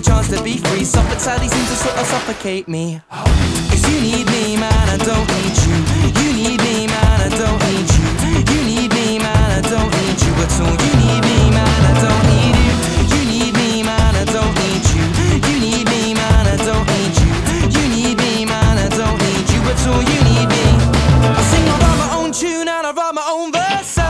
the chance to be free. Suffolk sadly seems to sort of suffocate me. Cause you need me, man, I don't need you. You need me, man, I don't need you. You need me, man, I don't need you at all. You need me, man, I don't need you. You need me, man, I don't need you. You need me, man, I don't need you. You need me, man, I don't need you at all. You need me. I sing, I write my own tune and I write my own verse.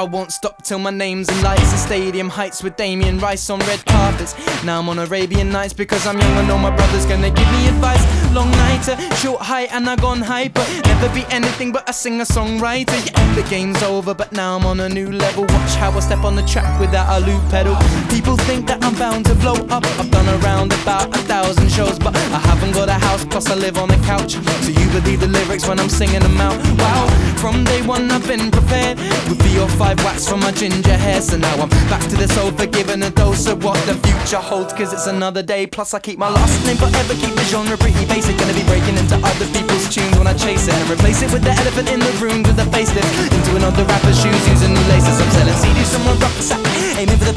I won't stop till my name's in lights. The stadium heights with Damien Rice on red carpets. Now I'm on Arabian Nights because I'm young. I know my brother's gonna give me advice. Long nighter, uh, short height, and I gone hyper. Never be anything but a singer songwriter. Yeah, the game's over, but now I'm on a new level. Watch how I step on the track without a loop pedal. People think that I'm bound to blow up. I've done around about a thousand shows, but I haven't got a house, plus I live on a couch. So you believe the lyrics when I'm singing them out. Wow, from day one I've been prepared with three or five wax from my ginger hair. So now I'm back to this old forgiven a dose of what the future holds, cause it's another day. Plus, I keep my last name forever, keep the genre pretty basic. Gonna be breaking into other people's tunes when I chase it and replace it with the elephant in the room with the facelift. Into another rapper's shoes using new laces. I'm selling CDs from my rucksack, aiming for the